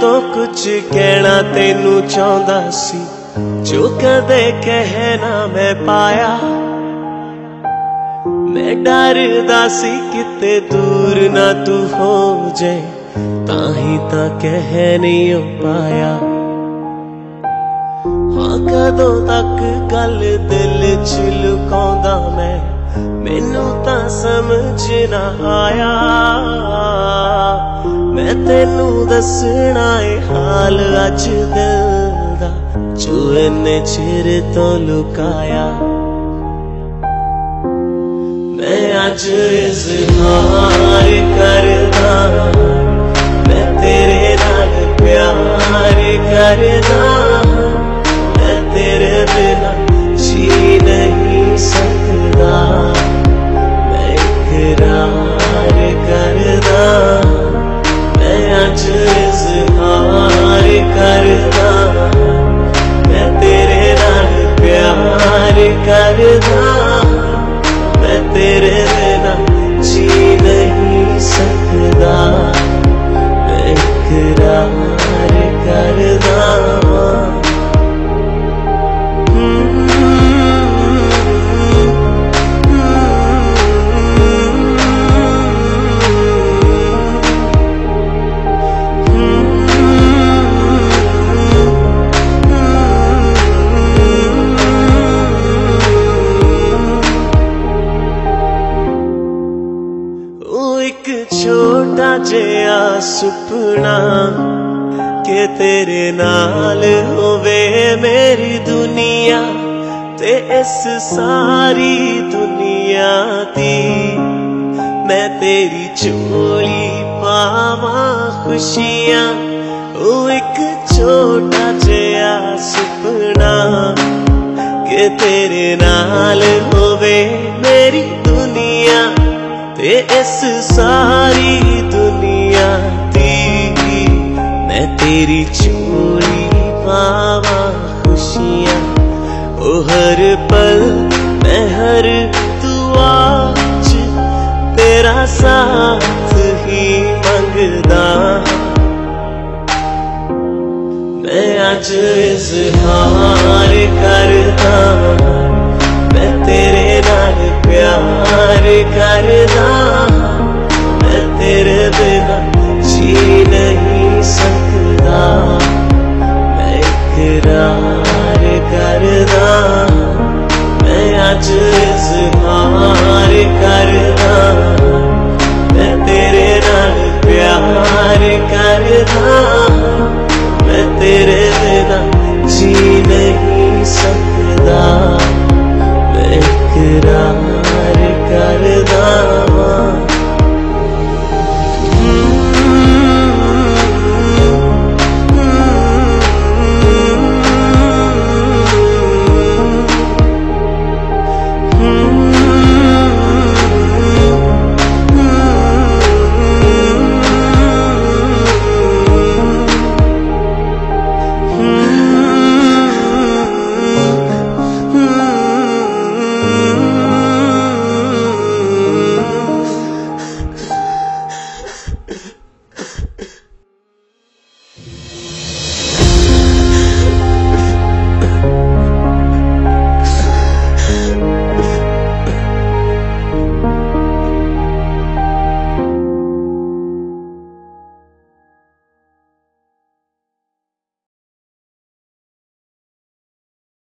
ਤੋਂ ਕੁਝ ਕਹਿਣਾ ਤੈਨੂੰ ਚਾਹੁੰਦਾ ਸੀ। ਜੋ ਕਦੇ ਕਹਿ ਨਾ ਮੈਂ ਪਾਇਆ। ਮੈਂ ਡਰਦਾ ਸੀ ਕਿਤੇ ਦੂਰ ਨਾ ਤੂੰ ਹੋ ਜਾਏ ਤਾਂ ਹੀ ਤਾਂ ਕਹਿ ਨਹੀਂ ਪਾਇਆ। ਹਾਂ, ਕਦੋਂ ਤੱਕ ਗੱਲ ਦਿਲ ਚ ਲੁਕਾਉਂਦਾ ਮੈਂ, ਮੈਨੂੰ ਤਾਂ ਸਮਝ ਨਾ ਆਇਆ। ਮੈਂ ਤੈਨੂੰ ਦੱਸਣਾ ਏ ਹਾਲ ਅੱਜ ਦਿਲ ਦਾ ਜੋ ਇਹਨੇ ਚਿਰ ਤੋਂ ਲੁਕਾਇਆ ਮੈਂ ਅੱਜ ਇਜ਼ਹਾਰ ਕਰਦਾ ਛੋਟਾ ਜਿਹਾ ਸੁਪਨਾ ਕਿ ਤੇਰੇ ਨਾਲ ਹੋਵੇ ਮੇਰੀ ਦੁਨੀਆ ਤੇ ਇਸ ਸਾਰੀ ਦੁਨੀਆ ਦੀ ਮੈਂ ਤੇਰੀ ਝੋਲੀ ਪਾਵਾਂ ਖੁਸ਼ੀਆਂ ਉਹ ਇੱਕ ਛੋਟਾ ਜਿਹਾ ਸੁਪਨਾ ਕਿ ਤੇਰੇ ਨਾਲ ਹੋਵੇ ਮੇਰੀ ਦੁਨੀਆ ਤੇ ਇਸ ਸਾਰੀ तेरी चोरी, पावा खुशियाँ। ओ, हर पल मैं हर दुआ तेरा साथ ही मंगदा मैं आज इजहार